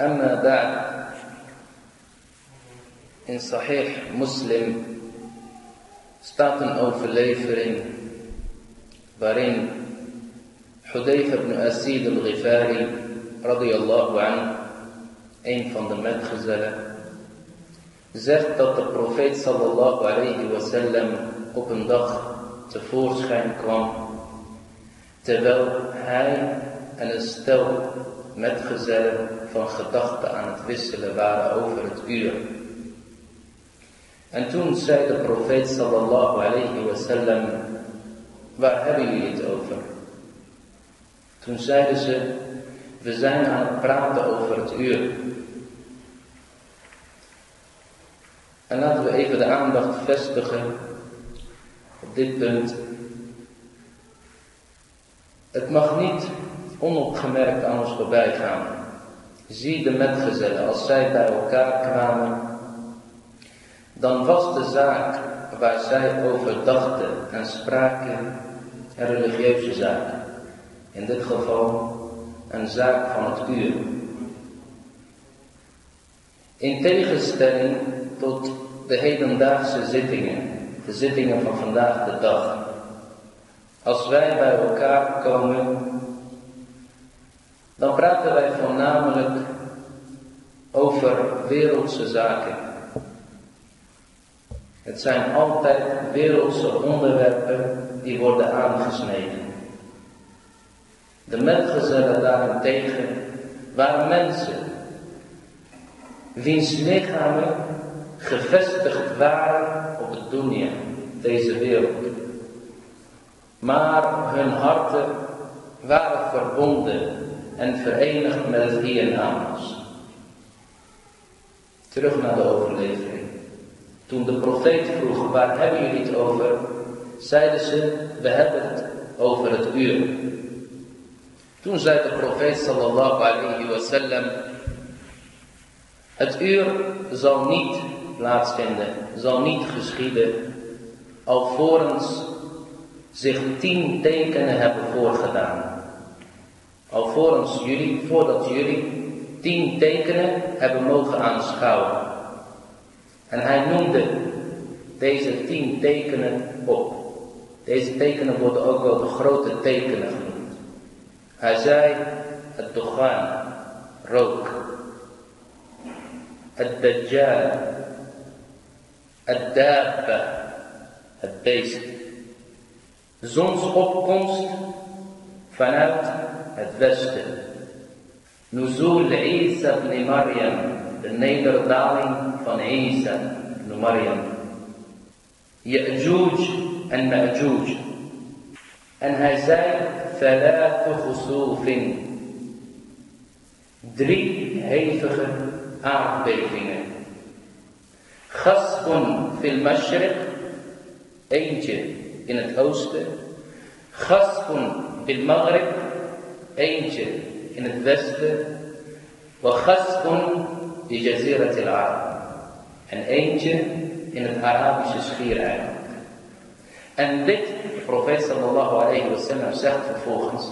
أما بعد in Sahih Muslim staat een overlevering waarin Hudayfa ibn Asid al-Ghifari radiyallahu anhu, een van de metgezellen, zegt dat de profeet sallallahu alayhi wasallam op een dag tevoorschijn kwam terwijl hij en een stel metgezellen van gedachten aan het wisselen waren over het uur. En toen zei de profeet sallallahu alayhi wasallam, waar hebben jullie het over? Toen zeiden ze, we zijn aan het praten over het uur. En laten we even de aandacht vestigen op dit punt. Het mag niet onopgemerkt aan ons voorbij gaan. Zie de metgezellen, als zij bij elkaar kwamen, dan was de zaak waar zij over dachten en spraken een religieuze zaak. In dit geval een zaak van het uur. In tegenstelling tot de hedendaagse zittingen, de zittingen van vandaag de dag. Als wij bij elkaar komen, dan praten wij voornamelijk over wereldse zaken. Het zijn altijd wereldse onderwerpen die worden aangesneden. De metgezellen daarentegen waren mensen wiens lichamen gevestigd waren op het dunya, deze wereld. Maar hun harten waren verbonden en verenigd met het hiernamaals. Terug naar de overlevering. Toen de profeet vroeg, waar hebben jullie het over? Zeiden ze, we hebben het over het uur. Toen zei de profeet sallallahu alayhi wasallam, het uur zal niet plaatsvinden, zal niet geschieden, alvorens zich tien tekenen hebben voorgedaan. Alvorens jullie, voordat jullie tien tekenen hebben mogen aanschouwen. En hij noemde deze tien tekenen op. Deze tekenen worden ook wel de grote tekenen genoemd. Hij zei het doghaan, rook. Het dajjal, het dabba, het beest. Zonsopkomst vanuit het westen. Nuzul Isa ibn Maryam, de nederdaling van Isa ibn Maryam. Ya'juj en Ma'juj. En hij zei, thalathu khusufin. Drie hevige aardbevingen. Gasbun fil mashriq, eentje in het oosten. Gasbun fil maghrib, eentje in het westen. Wa gasbun bi jazirat al-Arab. En eentje in het Arabische schiereiland. En dit, de profeet sallallahu alayhi wa sallam zegt vervolgens,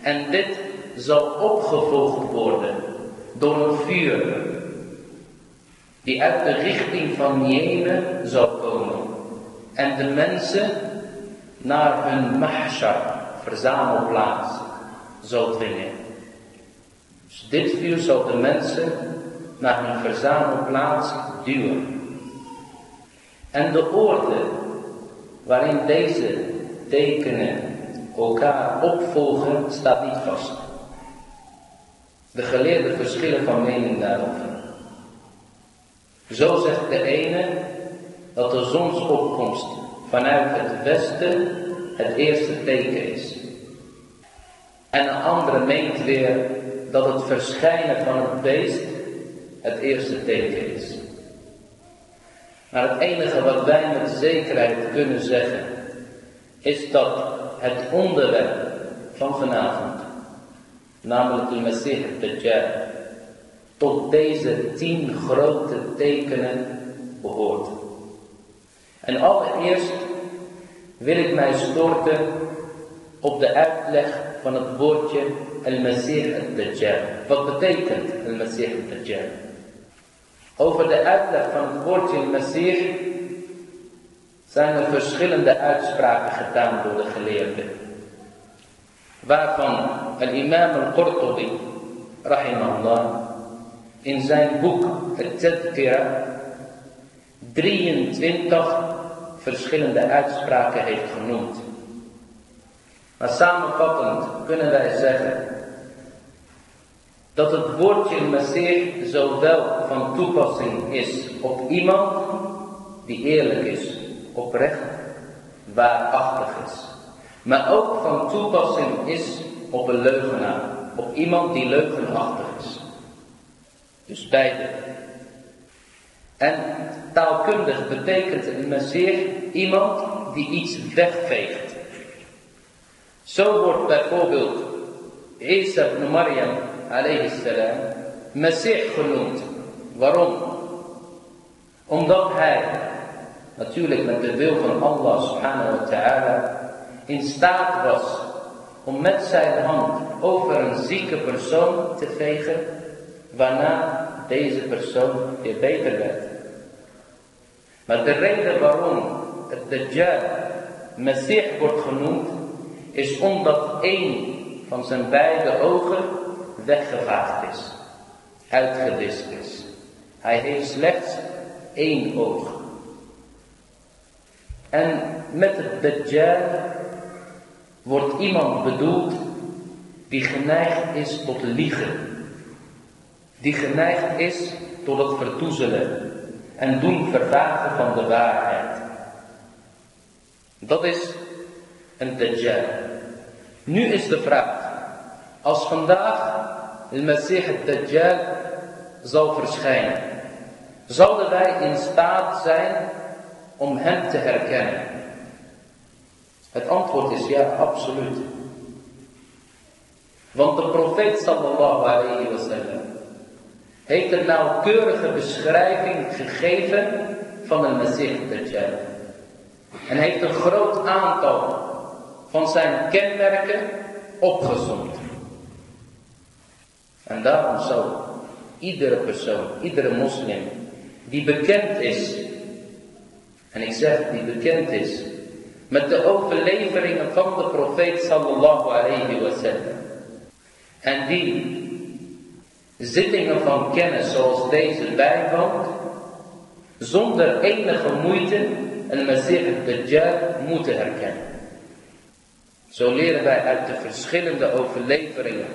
en dit zal opgevolgd worden door een vuur die uit de richting van Jemen zal komen en de mensen naar hun mahshar, verzamelplaats, zal dwingen. Dus dit vuur zal de mensen naar hun verzamelplaats duwen. En de oorden waarin deze tekenen elkaar opvolgen, staat niet vast. De geleerden verschillen van mening daarover. Zo zegt de ene dat de zonsopkomst vanuit het westen het eerste teken is. En een andere meent weer dat het verschijnen van het beest het eerste teken is. Maar het enige wat wij met zekerheid kunnen zeggen, is dat het onderwerp van vanavond, namelijk de Messiah Dajjal, tot deze tien grote tekenen behoort. En allereerst wil ik mij storten op de uitleg van het woordje al-Masih al-Dajjal. Wat betekent al-Masih al-Dajjal? Over de uitleg van het woordje al-Masih zijn er verschillende uitspraken gedaan door de geleerden. Waarvan al-Imam al-Qurtubi, rahimahullah, in zijn boek al-Tadkira 23 verschillende uitspraken heeft genoemd. Maar samenvattend kunnen wij zeggen dat het woordje Messier zowel van toepassing is op iemand die eerlijk is, oprecht, waarachtig is. Maar ook van toepassing is op een leugenaar, op iemand die leugenachtig is. Dus beide. En taalkundig betekent een iemand die iets wegveegt. Zo wordt bijvoorbeeld Isa ibn Maryam alayhi salam Messiah genoemd. Waarom? Omdat hij, natuurlijk met de wil van Allah subhanahu wa ta'ala, in staat was om met zijn hand over een zieke persoon te vegen, waarna deze persoon weer beter werd. Maar de reden waarom het Dajjal Messiah wordt genoemd, is omdat één van zijn beide ogen weggevaagd is, uitgedist is. Hij heeft slechts één oog. En met het Dajjal wordt iemand bedoeld die geneigd is tot liegen. Die geneigd is tot het verdoezelen en doen vervagen van de waarheid. Dat is een Dajjal. Nu is de vraag, als vandaag de Messiah Dajjal zal verschijnen, zouden wij in staat zijn om hem te herkennen? Het antwoord is ja, absoluut. Want de profeet sallallahu alayhi wa sallam heeft een nauwkeurige beschrijving gegeven van een Messiah Dajjal. En heeft een groot aantal van zijn kenmerken opgezond. En daarom zou iedere persoon, iedere moslim, die bekend is, en ik zeg die bekend is, met de overleveringen van de profeet sallallahu alayhi wa sallam, en die zittingen van kennis zoals deze bijwoont, zonder enige moeite een Messiah Dajjal moeten herkennen. Zo leren wij uit de verschillende overleveringen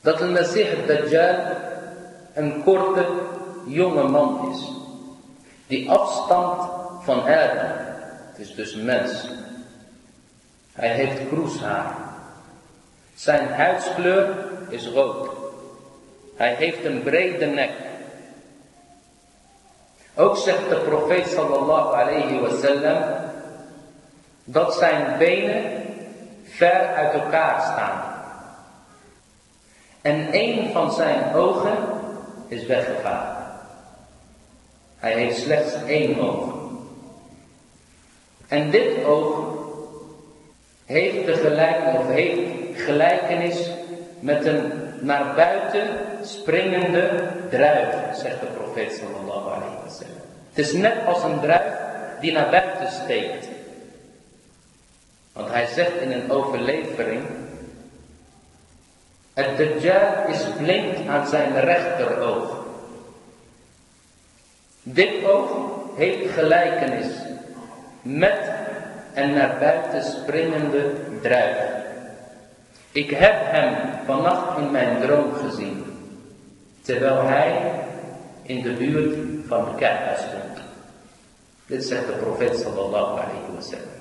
dat een Messiah Dajjal een korte, jonge man is. Die afstamt van Adam. Het is dus mens. Hij heeft kroeshaar. Zijn huidskleur is rood. Hij heeft een brede nek. Ook zegt de profeet sallallahu alayhi wasallam dat zijn benen ver uit elkaar staan. En één van zijn ogen is weggevaagd. Hij heeft slechts één oog. En dit oog heeft de of heeft gelijkenis met een naar buiten springende druif, zegt de profeet sallallahu alayhi wa sallam. Het is net als een druif die naar buiten steekt. Want hij zegt in een overlevering, het Dajjal is blind aan zijn rechteroog. Dit oog heeft gelijkenis met een naar buiten springende druif. Ik heb hem vannacht in mijn droom gezien, terwijl hij in de buurt van de Kaaba stond. Dit zegt de profeet sallallahu alayhi wa sallam.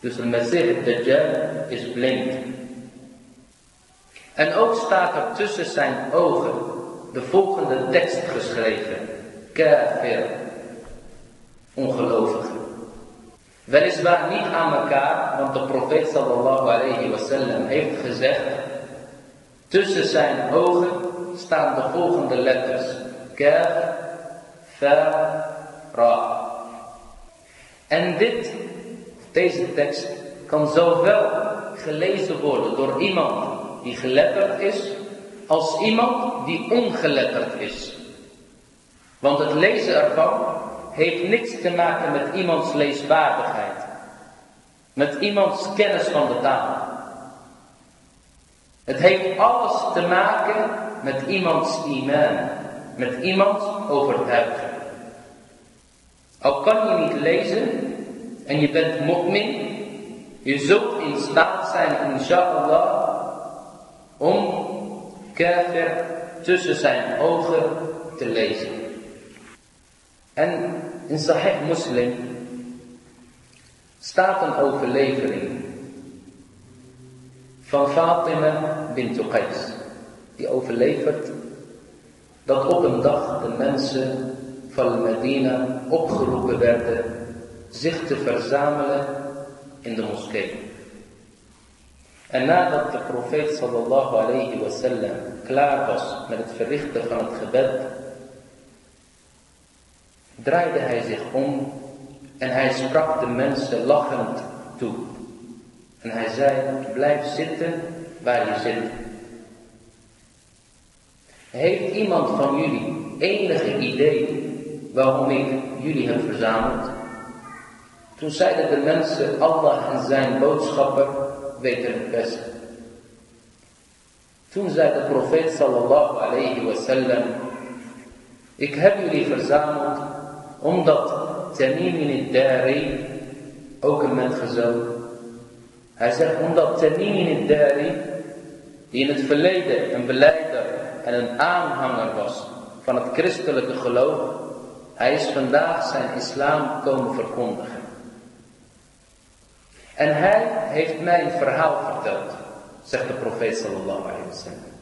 Dus de Messiah Dajjal is blind. En ook staat er tussen zijn ogen de volgende tekst geschreven. Kafir. Ongelovigen. Weliswaar niet aan elkaar, want de profeet sallallahu alayhi heeft gezegd, tussen zijn ogen staan de volgende letters. Kaf, fa, ra. En dit, deze tekst, kan zowel gelezen worden door iemand die geletterd is, als iemand die ongeletterd is. Want het lezen ervan heeft niks te maken met iemands leesvaardigheid. Met iemands kennis van de taal. Het heeft alles te maken met iemands iman. Met iemands overtuiging. Al kan je niet lezen en je bent mu'min, je zult in staat zijn, inshallah, om kafir tussen zijn ogen te lezen. En in Sahih Muslim staat een overlevering van Fatima bint Qais. Die overlevert dat op een dag de mensen van Medina opgeroepen werden zich te verzamelen in de moskee. En nadat de profeet sallallahu alayhi wasallam klaar was met het verrichten van het gebed, draaide hij zich om en hij sprak de mensen lachend toe. En hij zei, blijf zitten waar je zit. Heeft iemand van jullie enige idee waarom ik jullie heb verzameld? Toen zeiden de mensen, Allah en zijn boodschapper weten het best. Toen zei de profeet sallallahu alayhi wasallam, ik heb jullie verzameld omdat Tamim in dari ook een metgezel. Hij zegt omdat Tamim in dari die in het verleden een beleider en een aanhanger was van het christelijke geloof, hij is vandaag zijn islam komen verkondigen. En hij heeft mij een verhaal verteld, zegt de profeet sallallahu alayhi wa sallam.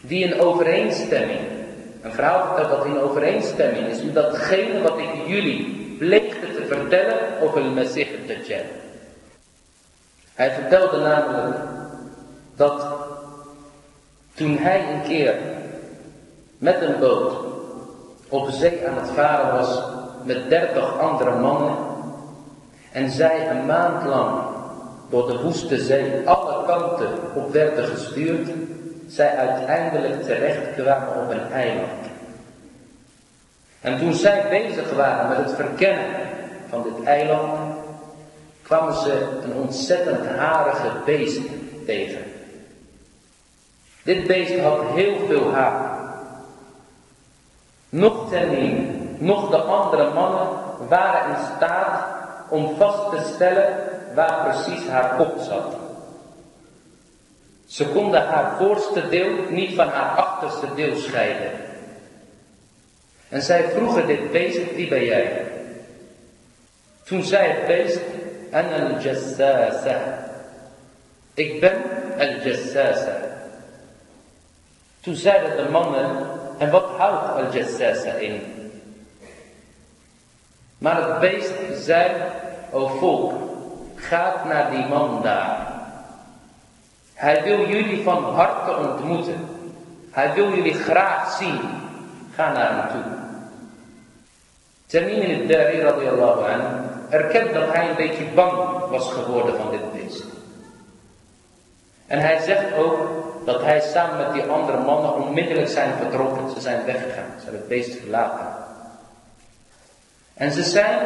Die in overeenstemming, een verhaal vertelt dat in overeenstemming is met datgene wat ik jullie pleegde te vertellen over de Messiah Dajjal. Hij vertelde namelijk dat toen hij een keer met een boot op zee aan het varen was met dertig andere mannen en zij een maand lang door de woeste zee alle kanten op werden gestuurd, zij uiteindelijk terecht kwamen op een eiland. En toen zij bezig waren met het verkennen van dit eiland, kwamen ze een ontzettend harige beest tegen. Dit beest had heel veel haar. Nog Temim, nog de andere mannen waren in staat om vast te stellen waar precies haar kop zat. Ze konden haar voorste deel niet van haar achterste deel scheiden. En zij vroegen dit beest, wie ben jij? Toen zei het beest, en al-jassasa. Ik ben al-jassasa. Toen zeiden de mannen, en wat houdt al-jassasa in? Maar het beest zei, o volk, gaat naar die man daar. Hij wil jullie van harte ontmoeten. Hij wil jullie graag zien. Ga naar hem toe. Tamim al-Dari radiyallahu anhu erkent dat hij een beetje bang was geworden van dit beest. En hij zegt ook dat hij samen met die andere mannen onmiddellijk zijn vertrokken. Ze zijn weggegaan. Ze hebben het beest verlaten. En ze zijn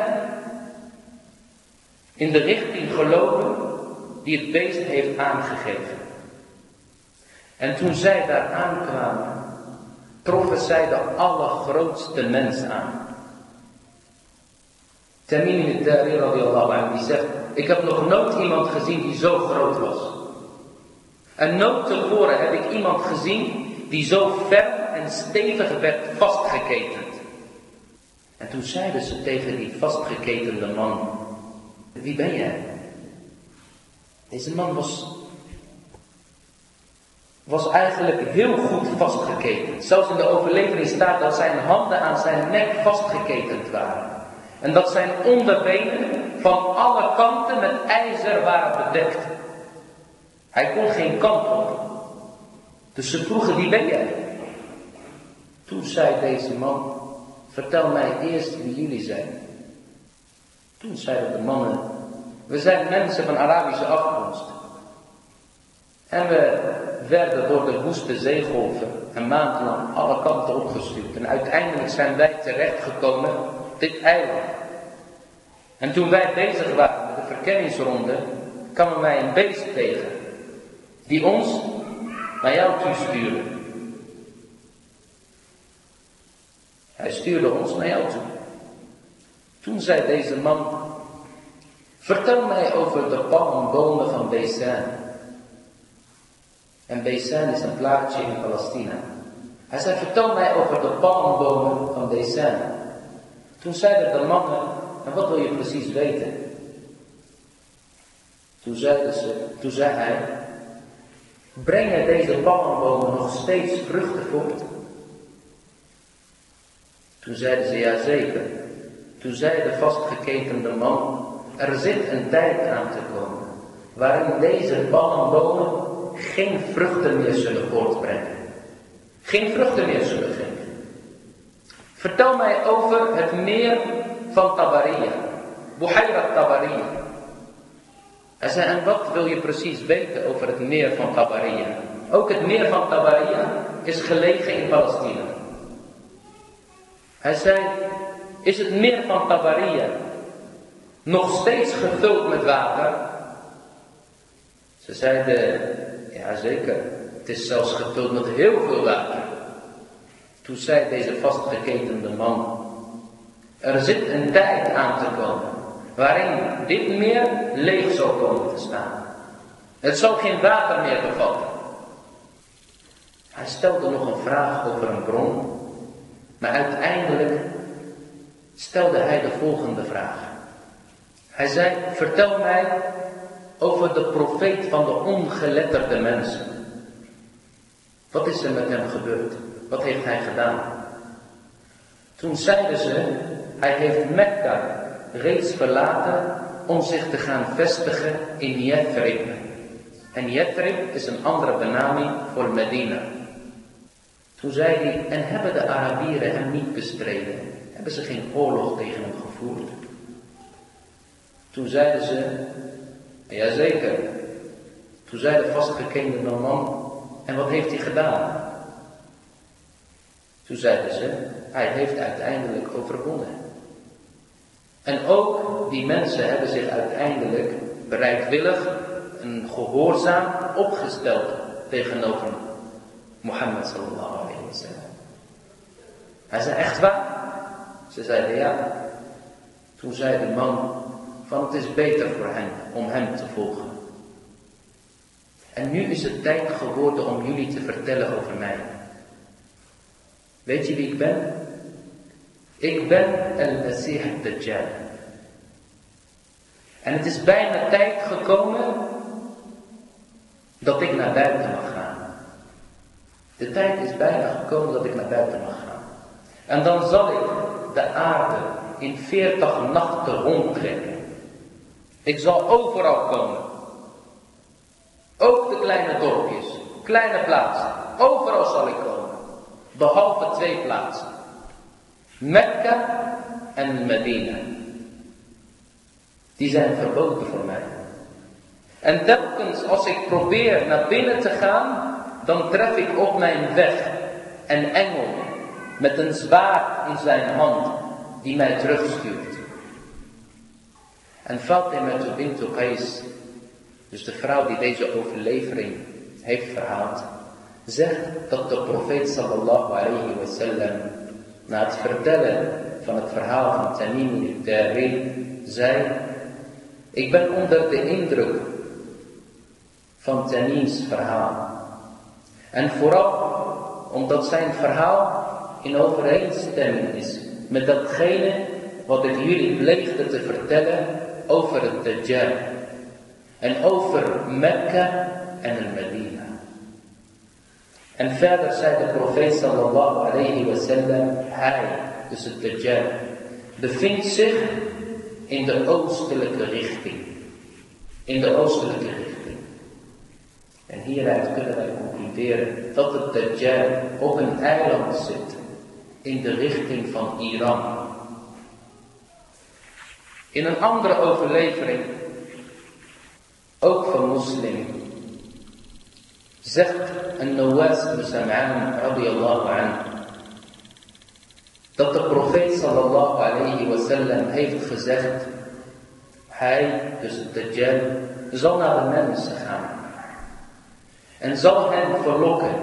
in de richting gelopen die het beest heeft aangegeven. En toen zij daar aankwamen, troffen zij de allergrootste mens aan. Tamim al-Dari radiallahu anhu, die zegt, ik heb nog nooit iemand gezien die zo groot was. En nooit tevoren heb ik iemand gezien die zo ver en stevig werd vastgeketend. En toen zeiden ze tegen die vastgeketende man, wie ben jij? Deze man was was eigenlijk heel goed vastgeketend. Zelfs in de overlevering staat dat zijn handen aan zijn nek vastgeketend waren. En dat zijn onderbenen van alle kanten met ijzer waren bedekt. Hij kon geen kant op. Dus ze vroegen, wie ben jij? Toen zei deze man, vertel mij eerst wie jullie zijn. Toen zeiden de mannen, we zijn mensen van Arabische afkomst. En we werden door de woeste zeegolven een maand lang alle kanten opgestuurd. En uiteindelijk zijn wij terechtgekomen op dit eiland. En toen wij bezig waren met de verkenningsronde, kwamen wij een beest tegen. Die ons naar jou toe stuurde. Hij stuurde ons naar jou toe. Toen zei deze man, vertel mij over de palmbomen van Beisan. En Beisan is een plaatsje in Palestina. Hij zei, vertel mij over de palmbomen van Beisan. Toen zeiden de mannen, en wat wil je precies weten? Toen, ze, zei hij, brengen deze palmbomen nog steeds vruchten voort? Toen zeiden ze, ja zeker. Toen zei de vastgeketende man, er zit een tijd aan te komen, waarin deze palmbomen geen vruchten meer zullen voortbrengen. Geen vruchten meer zullen geven. Vertel mij over het meer van Tabaria. Buhayrat Tabaria. Hij zei, en wat wil je precies weten over het meer van Tabaria? Ook het meer van Tabaria is gelegen in Palestina. Hij zei, is het meer van Tabaria nog steeds gevuld met water? Ze zeiden, ja zeker, het is zelfs gevuld met heel veel water. Toen zei deze vastgeketende man, er zit een tijd aan te komen waarin dit meer leeg zal komen te staan. Het zal geen water meer bevatten. Hij stelde nog een vraag over een bron, maar uiteindelijk stelde hij de volgende vraag. Hij zei, vertel mij over de profeet van de ongeletterde mensen. Wat is er met hem gebeurd? Wat heeft hij gedaan? Toen zeiden ze, hij heeft Mekka reeds verlaten om zich te gaan vestigen in Yathrib. En Yathrib is een andere benaming voor Medina. Toen zei hij, en hebben de Arabieren hem niet bestreden? Hebben ze geen oorlog tegen hem gevoerd? Toen zeiden ze, jazeker. Toen zei de vastgekende man, en wat heeft hij gedaan? Toen zeiden ze, hij heeft uiteindelijk overwonnen. En ook die mensen hebben zich uiteindelijk bereidwillig en gehoorzaam opgesteld tegenover Mohammed sallallahu. Hij zei echt waar? Ze zeiden ja. Toen zei de man van het is beter voor hen om hem te volgen. En nu is het tijd geworden om jullie te vertellen over mij. Weet je wie ik ben? Ik ben El-Masih Dajjal. En het is bijna tijd gekomen dat ik naar buiten mag gaan. De tijd is bijna gekomen dat ik naar buiten mag gaan. En dan zal ik de aarde in veertig nachten rondtrekken. Ik zal overal komen. Ook de kleine dorpjes, kleine plaatsen. Overal zal ik komen. Behalve twee plaatsen. Mekka en Medina. Die zijn verboden voor mij. En telkens als ik probeer naar binnen te gaan, dan tref ik op mijn weg een engel met een zwaard in zijn hand die mij terugstuurt. En Fatima bint Qais, dus de vrouw die deze overlevering heeft verhaald, zegt dat de profeet sallallahu alayhi wa sallam na het vertellen van het verhaal van Tamim al zei, ik ben onder de indruk van Tamim's verhaal. En vooral omdat zijn verhaal in overeenstemming is met datgene wat ik jullie pleegde te vertellen over het Dajjal. En over Mekka en Medina. En verder zei de profeet sallallahu alayhi wa sallam, hij, dus het Dajjal, bevindt zich in de oostelijke richting. In de oostelijke richting. En hieruit kunnen wij concluderen dat het Dajjal op een eiland zit in de richting van Iran. In een andere overlevering, ook van moslim, zegt een Nawas ibn Sam'an radiyallahu anhu dat de profeet sallallahu alayhi wa sallam heeft gezegd hij, dus de Dajjal, zal naar de mensen gaan en zal hen verlokken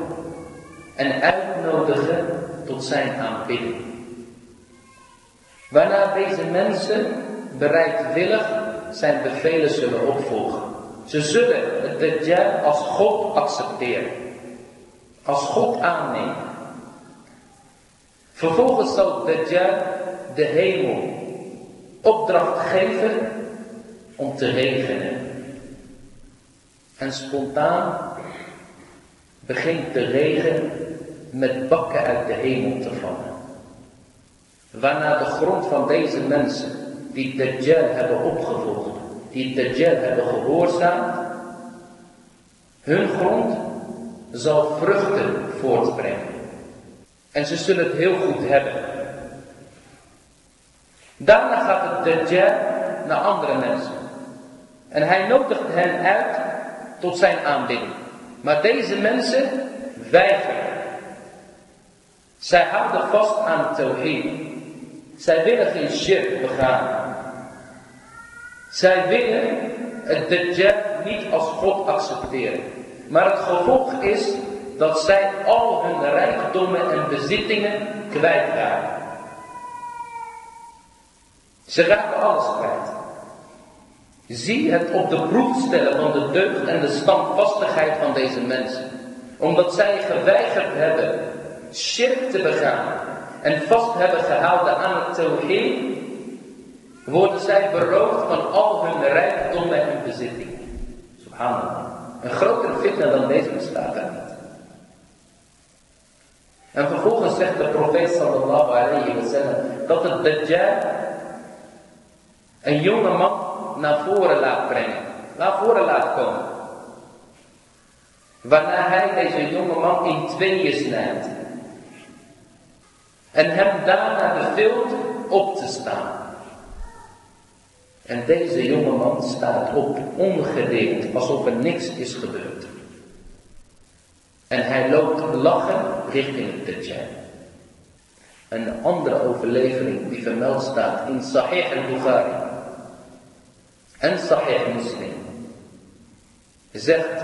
en uitnodigen tot zijn aanbidding. Waarna deze mensen bereidwillig zijn bevelen zullen opvolgen. Ze zullen het Dajjal als God accepteren. Als God aannemen. Vervolgens zal Dajjal de hemel opdracht geven om te regenen. En spontaan begint de regen met bakken uit de hemel te vallen. Waarna de grond van deze mensen, die Dajjal hebben opgevolgd, die Dajjal hebben gehoorzaamd, hun grond zal vruchten voortbrengen. En ze zullen het heel goed hebben. Daarna gaat het Dajjal naar andere mensen. En hij nodigt hen uit tot zijn aanbidding. Maar deze mensen weigeren. Zij houden vast aan Tawhid. Zij willen geen shirk begaan. Zij willen het Dajjal niet als God accepteren. Maar het gevolg is dat zij al hun rijkdommen en bezittingen kwijtraken. Ze raken alles kwijt. Zie het op de proef stellen van de deugd en de standvastigheid van deze mensen. Omdat zij geweigerd hebben shirk te begaan en vast hebben gehouden aan het tawhid, worden zij beroofd van al hun rijkdommen en bezittingen. Subhanallah. Een grotere fitna dan deze bestaat er niet. En vervolgens zegt de profeet sallallahu alayhi wa sallam dat het Dajjal een jonge man naar voren laat brengen. Naar voren laat komen. Waarna hij deze jonge man in tweeën snijdt. En hem daarna beveelt op te staan. En deze jonge man staat op, ongedeerd, alsof er niks is gebeurd. En hij loopt lachen richting het Dajjal. Een andere overlevering die vermeld staat in Sahih al-Bukhari en Sahih Muslim. Zegt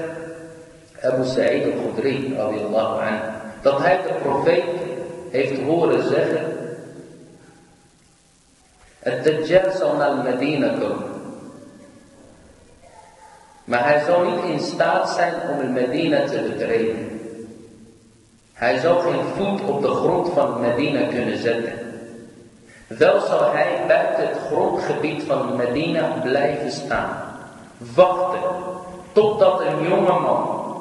Abu Sa'id al-Khudri dat hij de profeet heeft horen zeggen het Dajjal zal naar Medina komen. Maar hij zal niet in staat zijn om Medina te betreden. Hij zal geen voet op de grond van Medina kunnen zetten. Wel zal hij buiten het grondgebied van Medina blijven staan. Wachten totdat een jonge man,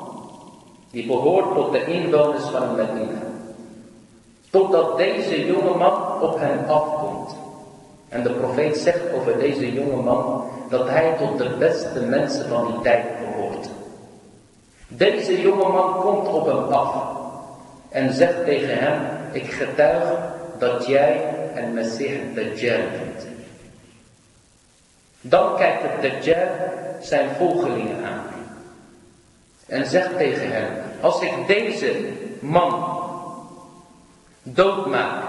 die behoort tot de inwoners van Medina, totdat deze jonge man op hem afkomt. En de profeet zegt over deze jonge man dat hij tot de beste mensen van die tijd behoort. Deze jonge man komt op hem af en zegt tegen hem, ik getuig dat jij een Messiah Dajjal bent. Dan kijkt het Dajjal zijn volgelingen aan en zegt tegen hen, als ik deze man doodmaak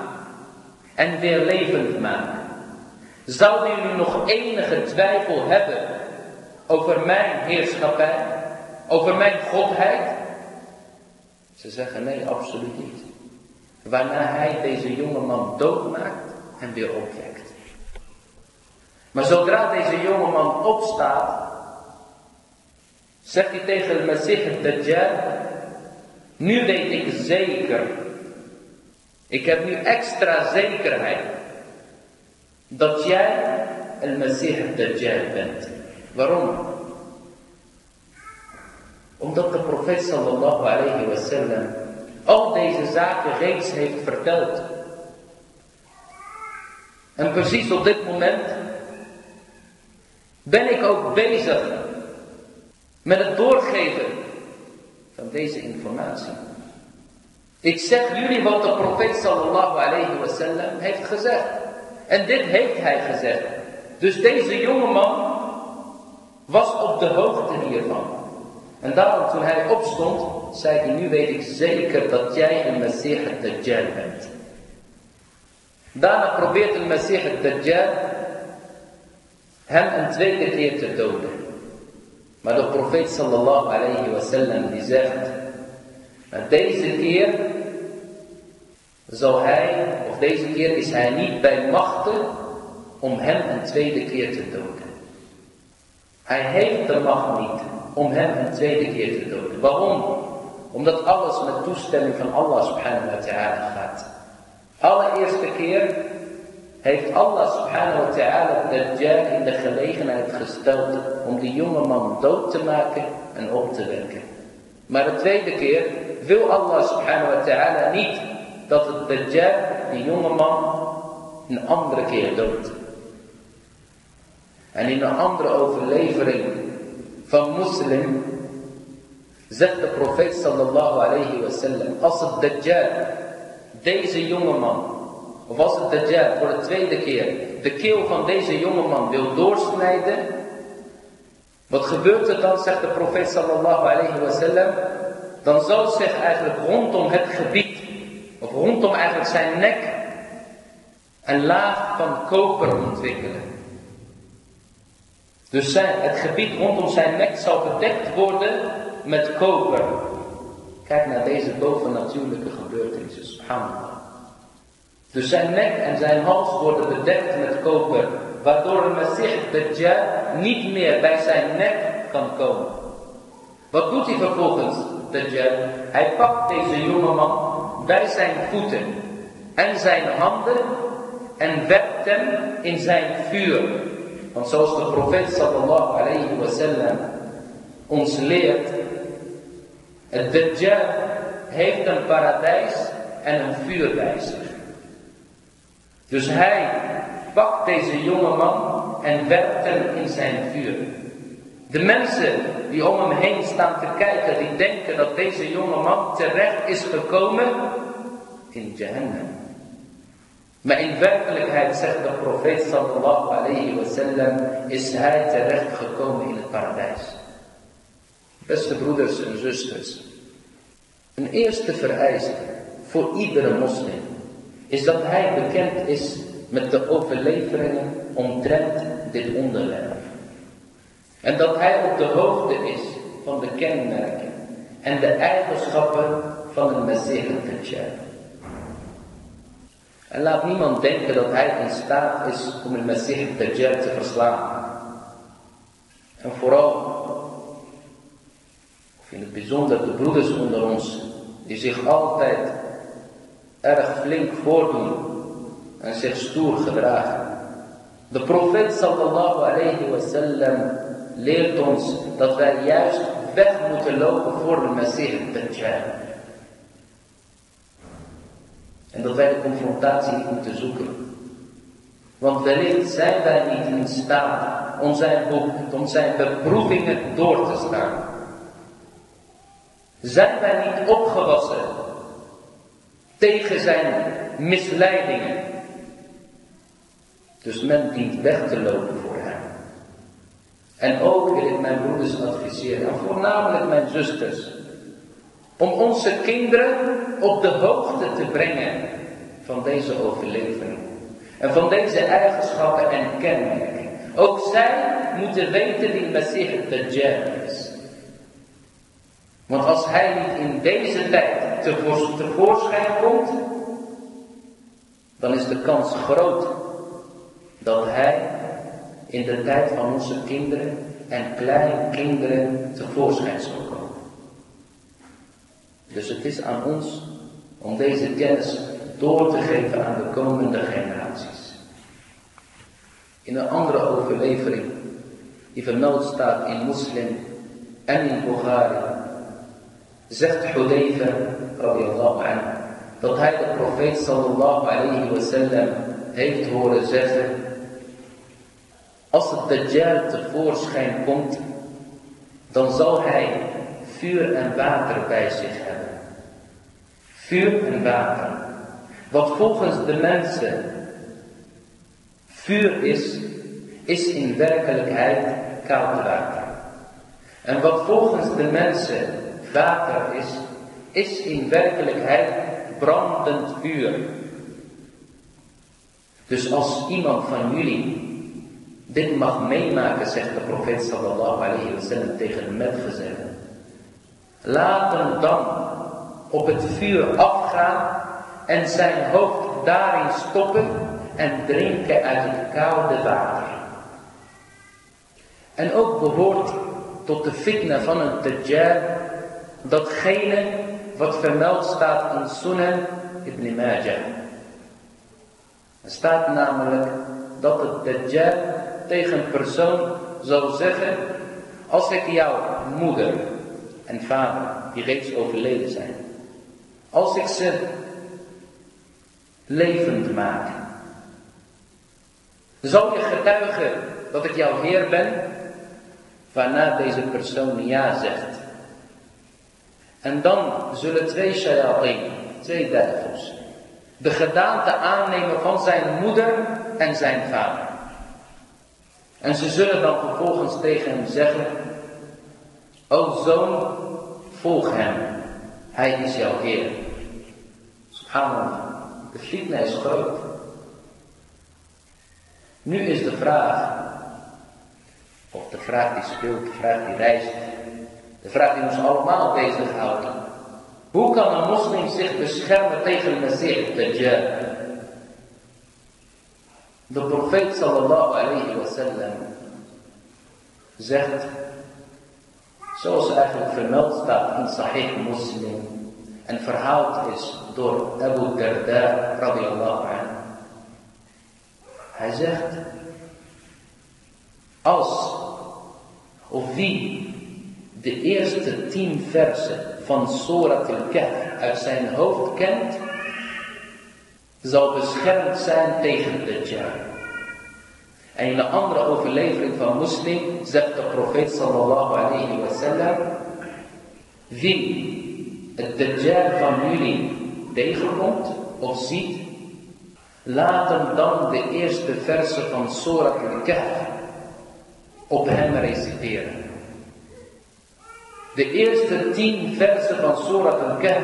en weer levend maak, Zouden jullie nog enige twijfel hebben over mijn heerschappij, over mijn godheid? Ze zeggen nee, absoluut niet. Waarna hij deze jonge man doodmaakt en weer opwekt. Maar zodra deze jonge man opstaat, zegt hij tegen de Messiah Dajjal, nu weet ik zeker, ik heb nu extra zekerheid dat jij een Messiah Dajjal bent. Waarom? Omdat de profeet sallallahu alayhi wa sallam al deze zaken reeds heeft verteld. En precies op dit moment ben ik ook bezig met het doorgeven van deze informatie. Ik zeg jullie wat de profeet sallallahu alayhi wasallam heeft gezegd. En dit heeft hij gezegd. Dus deze jonge man was op de hoogte hiervan. En daarom toen hij opstond, zei hij, nu weet ik zeker dat jij een Messiah Dajjal bent. Daarna probeert een Messiah Dajjal hem een tweede keer te doden. Maar de profeet sallallahu alayhi wasallam die zegt, maar deze keer zal hij, of deze keer is hij niet bij machten om hem een tweede keer te doden. Hij heeft de macht niet om hem een tweede keer te doden. Waarom? Omdat alles met toestemming van Allah subhanahu wa ta'ala gaat. Allereerste keer heeft Allah subhanahu wa ta'ala Dajjal in de gelegenheid gesteld om die jonge man dood te maken en op te wekken. Maar de tweede keer wil Allah subhanahu wa ta'ala niet dat het Dajjal, die jonge man, een andere keer doodt. En in een andere overlevering van moslim zegt de profeet sallallahu alayhi wa sallam, als het Dajjal, deze jonge man, of als het Dajjal voor de tweede keer de keel van deze jonge man wil doorsnijden, wat gebeurt er dan, zegt de profeet sallallahu alayhi wa sallam, dan zal zich eigenlijk rondom het gebied, of rondom eigenlijk zijn nek, een laag van koper ontwikkelen. Dus het gebied rondom zijn nek zal bedekt worden met koper. Kijk naar deze bovennatuurlijke gebeurtenissen. Subhanallah. Dus zijn nek en zijn hals worden bedekt met koper. Waardoor de Messiah Dajjal niet meer bij zijn nek kan komen. Wat doet hij vervolgens, Dajjal? Hij pakt deze jonge man bij zijn voeten en zijn handen en werpt hem in zijn vuur. Want zoals de profeet sallallahu alayhi wa sallam ons leert, het Dajjal heeft een paradijs en een vuur bij zich. Dus hij pakt deze jonge man en werpt hem in zijn vuur. De mensen die om hem heen staan te kijken, die denken dat deze jonge man terecht is gekomen in Jahannam. Maar in werkelijkheid, zegt de profeet sallallahu alayhi wa sallam, is hij terecht gekomen in het paradijs. Beste broeders en zusters, een eerste vereiste voor iedere moslim is dat hij bekend is met de overleveringen omtrent dit onderwerp. En dat hij op de hoogte is van de kenmerken en de eigenschappen van een Dajjal. En laat niemand denken dat hij in staat is om een Dajjal te verslaan. En vooral, of in het bijzonder de broeders onder ons, die zich altijd erg flink voordoen en zich stoer gedragen. De profeet sallallahu alayhi wa sallam leert ons dat wij juist weg moeten lopen voor de Messias Dajjal. En dat wij de confrontatie moeten zoeken. Want wellicht zijn wij niet in staat om zijn, om zijn beproevingen door te staan. Zijn wij niet opgewassen tegen zijn misleidingen? Dus men dient weg te lopen voor hem. En ook wil ik mijn broeders adviseren, en voornamelijk mijn zusters, om onze kinderen op de hoogte te brengen van deze overlevering. En van deze eigenschappen en kenmerken. Ook zij moeten weten wie Messiah Dajjal is. Want als hij niet in deze tijd tevoorschijn komt, dan is de kans groot dat hij in de tijd van onze kinderen en kleinkinderen tevoorschijn zal komen. Dus het is aan ons om deze kennis door te geven aan de komende generaties. In een andere overlevering, die vermeld staat in Moslim en in Bukhari, zegt Hudayfa radiyallahu anhu dat hij de profeet sallallahu alayhi wasallam heeft horen zeggen als het Dajjal tevoorschijn komt dan zal hij vuur en water bij zich hebben. Vuur en water. Wat volgens de mensen vuur is, is in werkelijkheid koud water. En wat volgens de mensen water is, is in werkelijkheid brandend vuur. Dus als iemand van jullie dit mag meemaken, zegt de profeet sallallahu alayhi wa sallam tegen de metgezellen. Laat hem dan op het vuur afgaan en zijn hoofd daarin stoppen en drinken uit het koude water. En ook behoort tot de fitna van een dajjal datgene wat vermeld staat in Sunan ibn Majah. Er staat namelijk dat het dajjal tegen een persoon zal zeggen, als ik jouw moeder en vader, die reeds overleden zijn, als ik ze levend maak, zal je getuigen dat ik jouw Heer ben, waarna deze persoon ja zegt. En dan zullen twee shayateen, twee duivels, de gedaante aannemen van zijn moeder en zijn vader. En ze zullen dan vervolgens tegen hem zeggen, O zoon, volg hem, hij is jouw Heer. Subhanallah, de fitna is groot. Nu is de vraag, of de vraag die speelt, de vraag die reist, de vraag die ons allemaal bezighoudt. Hoe kan een moslim zich beschermen tegen de Messias, Dajjal? De profeet sallallahu alayhi wa sallam zegt, zoals eigenlijk vermeld staat in Sahih Muslim en verhaald is door Abu Darda radiyallahu anhu. Hij zegt, als of wie de eerste tien versen van Surat al-Kahf uit zijn hoofd kent, zal beschermd zijn tegen de. En in een andere overlevering van moslim zegt de profeet sallallahu alayhi wa sallam, wie het Dajjal van jullie tegenkomt of ziet, laat hem dan de eerste versen van Surat al-Kahf op hem reciteren. De eerste tien versen van Surat al-Kahf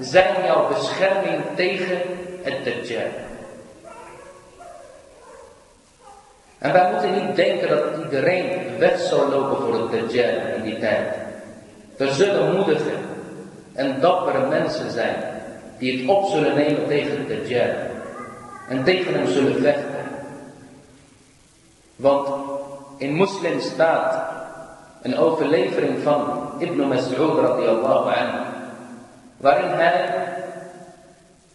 zijn jouw bescherming tegen het Dajjal. En wij moeten niet denken dat iedereen weg zou lopen voor het Dajjal in die tijd. Er zullen moedige en dappere mensen zijn die het op zullen nemen tegen het Dajjal. En tegen hem zullen vechten. Want in moslim staat een overlevering van Ibn Mas'ud radiyallahu anhu. Waarin hij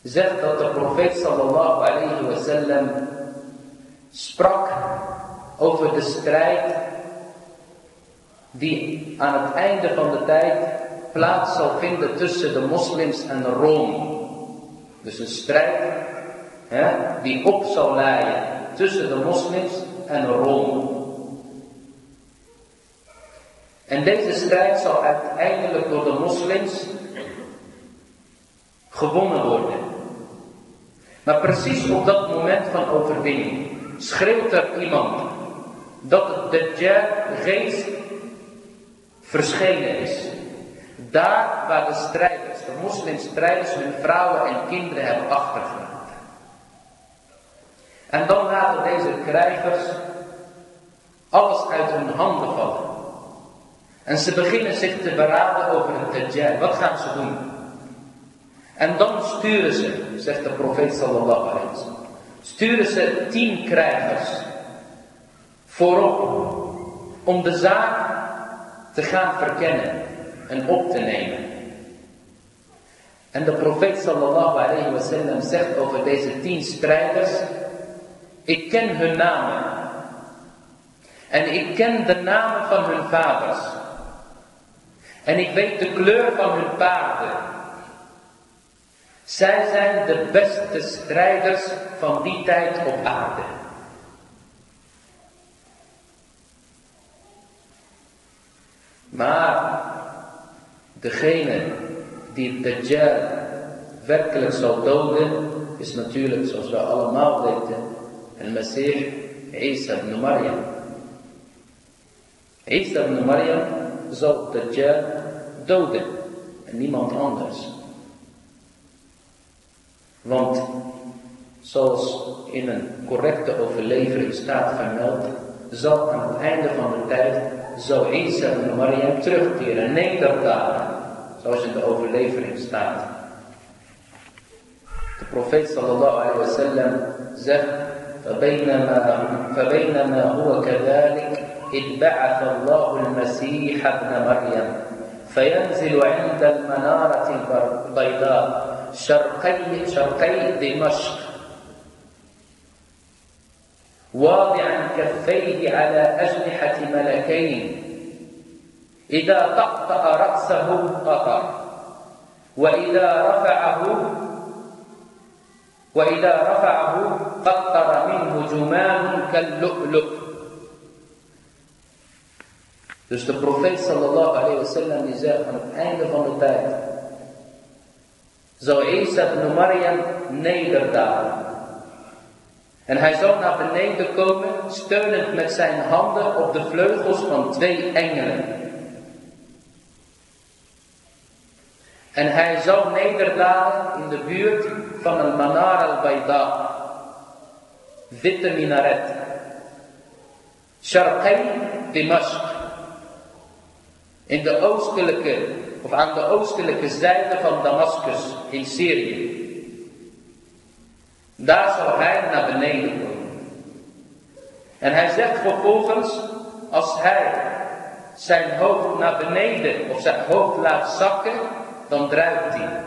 zegt dat de profeet sallallahu alayhi wa sallam sprak over de strijd die aan het einde van de tijd plaats zal vinden tussen de moslims en Rome. Dus een strijd hè, die op zal leiden tussen de moslims en Rome. En deze strijd zal uiteindelijk door de moslims gewonnen worden. Maar precies op dat moment van overwinning schreeuwt er iemand dat het Dajjal reeds verschenen is. Daar waar de strijders, de moslimstrijders, hun vrouwen en kinderen hebben achtergelaten. En dan laten deze krijgers alles uit hun handen vallen. En ze beginnen zich te beraden over het Dajjal. Wat gaan ze doen? En dan sturen ze, zegt de profeet sallallahu alaihi wasallam, sturen ze tien krijgers voorop om de zaak te gaan verkennen en op te nemen. En de profeet sallallahu alayhi wasallam zegt over deze tien strijders, ik ken hun namen. En ik ken de namen van hun vaders. En ik weet de kleur van hun paarden. Zij zijn de beste strijders van die tijd op aarde. Maar degene die Dajjal werkelijk zal doden, is natuurlijk zoals we allemaal weten, een Messias Isa ibn Maryam. Isa ibn Maryam zal Dajjal doden en niemand anders. Want zoals in een correcte overlevering staat vermeld, zal aan het einde van de tijd, zal Isa ibn Maryam terugkeren, nederdalen, zoals in de overlevering staat. De profeet sallallahu alayhi wa sallam zegt, فبينما, فبينما هو كذلك إذ بعث الله المسيح ابن مريم فينزل عند المنارة البيضاء شرقي, شرقي دمشق. واضعا كفيه على أجنحة ملكين. إذا طأطأ رأسه قطر وإذا رفعه وإذا رفعه قطر منه جمان كاللؤلؤ. Dus de profeet sallallahu alayhi wa sallam die zegt aan het einde van de tijd zou Isa ibn Maryam nederdalen. En hij zou naar beneden komen, steunend met zijn handen op de vleugels van twee engelen. En hij zou nederdalen in de buurt van een manar al-Baida, witte minaret. Sharqai Dimashq. In de oostelijke, of aan de oostelijke zijde van Damascus in Syrië. Daar zou hij naar beneden komen. En hij zegt vervolgens, als hij zijn hoofd naar beneden of zijn hoofd laat zakken, dan druipt hij.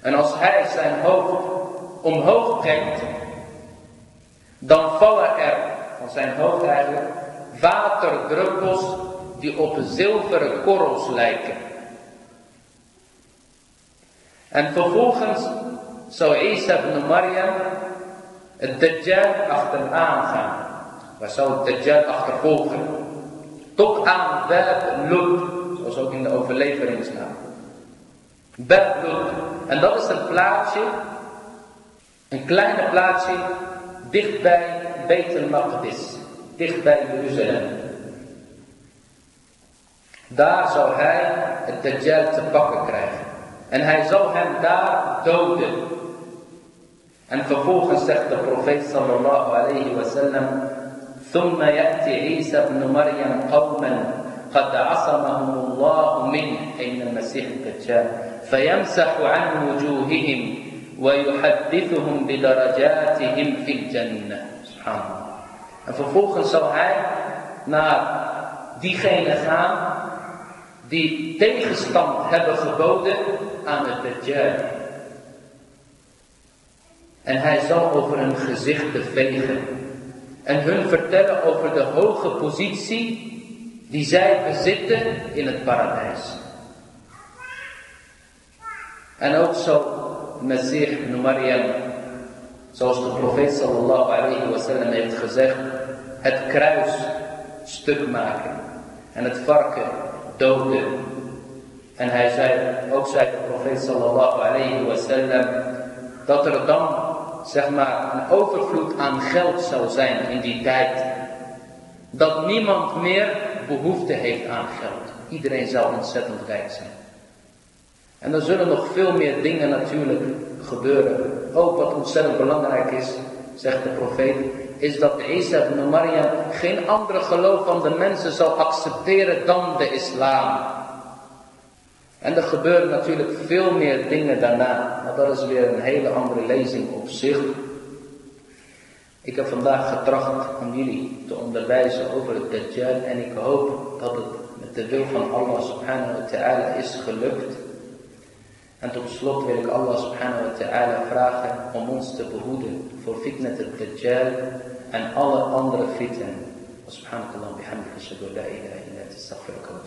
En als hij zijn hoofd omhoog brengt, dan vallen er van zijn hoofd eigenlijk waterdruppels die op zilveren korrels lijken. En vervolgens zou Isa ibn Maryam het Dajjal achteraan gaan. Waar zou het Dajjal achtervolgen? Tot aan Bab zoals ook in de overlevering staat. Bab. En dat is een plaatsje, een kleine plaatsje, dichtbij Beit el-Maqdis, dichtbij Jeruzalem. Daar zou hij het Dajjal te pakken krijgen. En hij zal hem daar doden. En vervolgens zegt de profeet sallallahu alayhi wa sallam, ثم يأتي عيسى ابن مريم قوما قد عصمهم الله منه أين المسيح الدجال فيمسح عن وجوههم ويحدثهم بدرجاتهم في الجنة سبحان الله En vervolgens zal hij naar diegene gaan die tegenstand hebben geboden aan het Dajjal. En hij zal over hun gezichten vegen en hun vertellen over de hoge positie die zij bezitten in het paradijs. En ook zo Messiah ibn Maryam, zoals de profeet sallallahu alayhi wa sallam heeft gezegd, het kruis stuk maken en het varken doden. En hij zei, ook zei de profeet sallallahu alayhi wa sallam, dat er dan, zeg maar, een overvloed aan geld zou zijn in die tijd. Dat niemand meer behoefte heeft aan geld. Iedereen zou ontzettend rijk zijn. En er zullen nog veel meer dingen natuurlijk gebeuren. Ook wat ontzettend belangrijk is, zegt de profeet, is dat Isa ibn Maryam geen andere geloof van de mensen zal accepteren dan de islam. En er gebeuren natuurlijk veel meer dingen daarna, maar dat is weer een hele andere lezing op zich. Ik heb vandaag getracht om jullie te onderwijzen over het Dajjal en ik hoop dat het met de wil van Allah subhanahu wa ta'ala is gelukt. En tot slot wil ik Allah subhanahu wa ta'ala vragen om ons te behoeden voor fitnat al-Dajjal en alle andere fitnen. Subhanakallah bihamdika shadu la ilaha illa astaghfiruka wa.